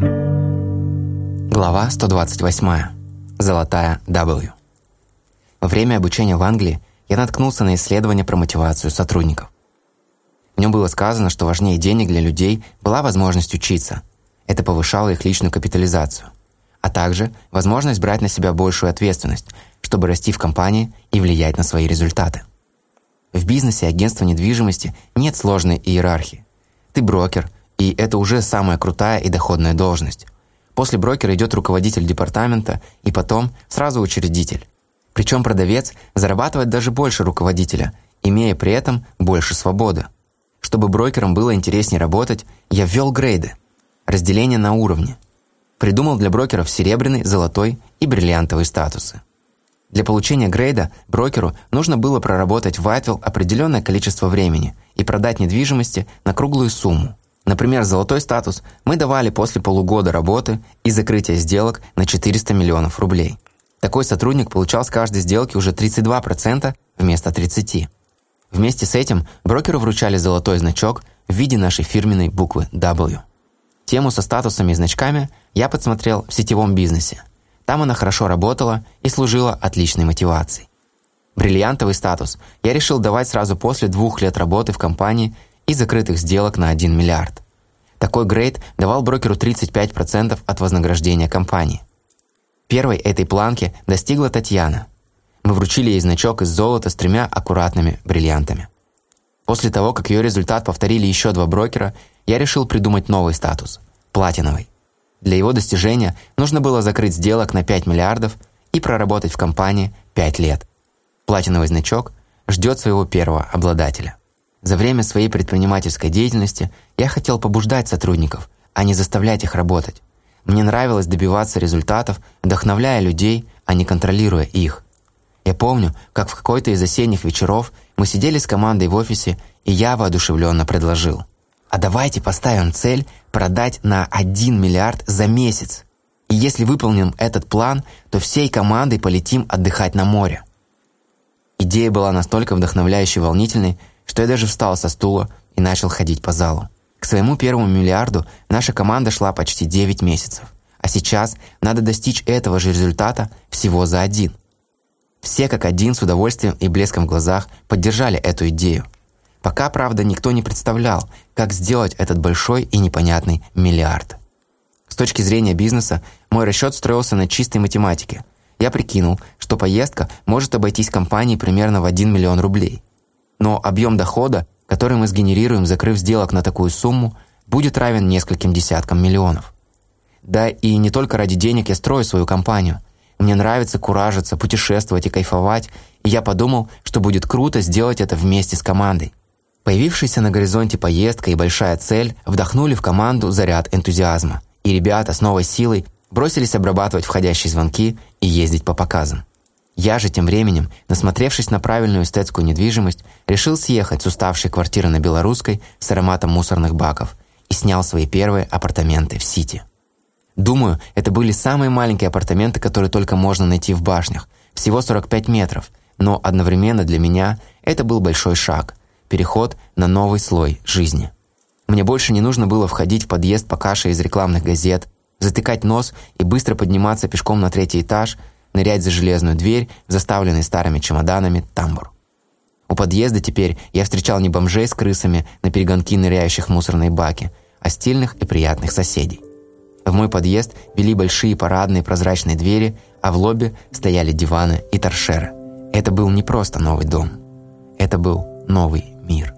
Глава 128. Золотая W. Во время обучения в Англии я наткнулся на исследование про мотивацию сотрудников. В нем было сказано, что важнее денег для людей была возможность учиться. Это повышало их личную капитализацию. А также возможность брать на себя большую ответственность, чтобы расти в компании и влиять на свои результаты. В бизнесе агентства недвижимости нет сложной иерархии. Ты брокер, и это уже самая крутая и доходная должность. После брокера идет руководитель департамента и потом сразу учредитель. Причем продавец зарабатывает даже больше руководителя, имея при этом больше свободы. Чтобы брокерам было интереснее работать, я ввел грейды, разделение на уровни. Придумал для брокеров серебряный, золотой и бриллиантовый статусы. Для получения грейда брокеру нужно было проработать в Whitewell определенное количество времени и продать недвижимости на круглую сумму. Например, золотой статус мы давали после полугода работы и закрытия сделок на 400 миллионов рублей. Такой сотрудник получал с каждой сделки уже 32% вместо 30%. Вместе с этим брокеру вручали золотой значок в виде нашей фирменной буквы W. Тему со статусами и значками я подсмотрел в сетевом бизнесе – там она хорошо работала и служила отличной мотивацией. Бриллиантовый статус я решил давать сразу после двух лет работы в компании и закрытых сделок на 1 миллиард. Такой грейд давал брокеру 35% от вознаграждения компании. Первой этой планки достигла Татьяна. Мы вручили ей значок из золота с тремя аккуратными бриллиантами. После того, как ее результат повторили еще два брокера, я решил придумать новый статус – платиновый. Для его достижения нужно было закрыть сделок на 5 миллиардов и проработать в компании 5 лет. Платиновый значок ждет своего первого обладателя. За время своей предпринимательской деятельности я хотел побуждать сотрудников, а не заставлять их работать. Мне нравилось добиваться результатов, вдохновляя людей, а не контролируя их. Я помню, как в какой-то из осенних вечеров мы сидели с командой в офисе, и я воодушевленно предложил – а давайте поставим цель продать на 1 миллиард за месяц. И если выполним этот план, то всей командой полетим отдыхать на море. Идея была настолько вдохновляющей и волнительной, что я даже встал со стула и начал ходить по залу. К своему первому миллиарду наша команда шла почти 9 месяцев. А сейчас надо достичь этого же результата всего за один. Все как один с удовольствием и блеском в глазах поддержали эту идею. Пока, правда, никто не представлял, как сделать этот большой и непонятный миллиард. С точки зрения бизнеса, мой расчет строился на чистой математике. Я прикинул, что поездка может обойтись компании примерно в 1 миллион рублей. Но объем дохода, который мы сгенерируем, закрыв сделок на такую сумму, будет равен нескольким десяткам миллионов. Да и не только ради денег я строю свою компанию. Мне нравится куражиться, путешествовать и кайфовать, и я подумал, что будет круто сделать это вместе с командой. Появившаяся на горизонте поездка и большая цель вдохнули в команду заряд энтузиазма, и ребята с новой силой бросились обрабатывать входящие звонки и ездить по показам. Я же тем временем, насмотревшись на правильную эстетскую недвижимость, решил съехать с уставшей квартиры на Белорусской с ароматом мусорных баков и снял свои первые апартаменты в Сити. Думаю, это были самые маленькие апартаменты, которые только можно найти в башнях, всего 45 метров, но одновременно для меня это был большой шаг – переход на новый слой жизни. Мне больше не нужно было входить в подъезд по каше из рекламных газет, затыкать нос и быстро подниматься пешком на третий этаж, нырять за железную дверь, заставленный старыми чемоданами тамбур. У подъезда теперь я встречал не бомжей с крысами на перегонки ныряющих в мусорные баки, а стильных и приятных соседей. В мой подъезд вели большие парадные прозрачные двери, а в лобби стояли диваны и торшеры. Это был не просто новый дом. Это был новый мир.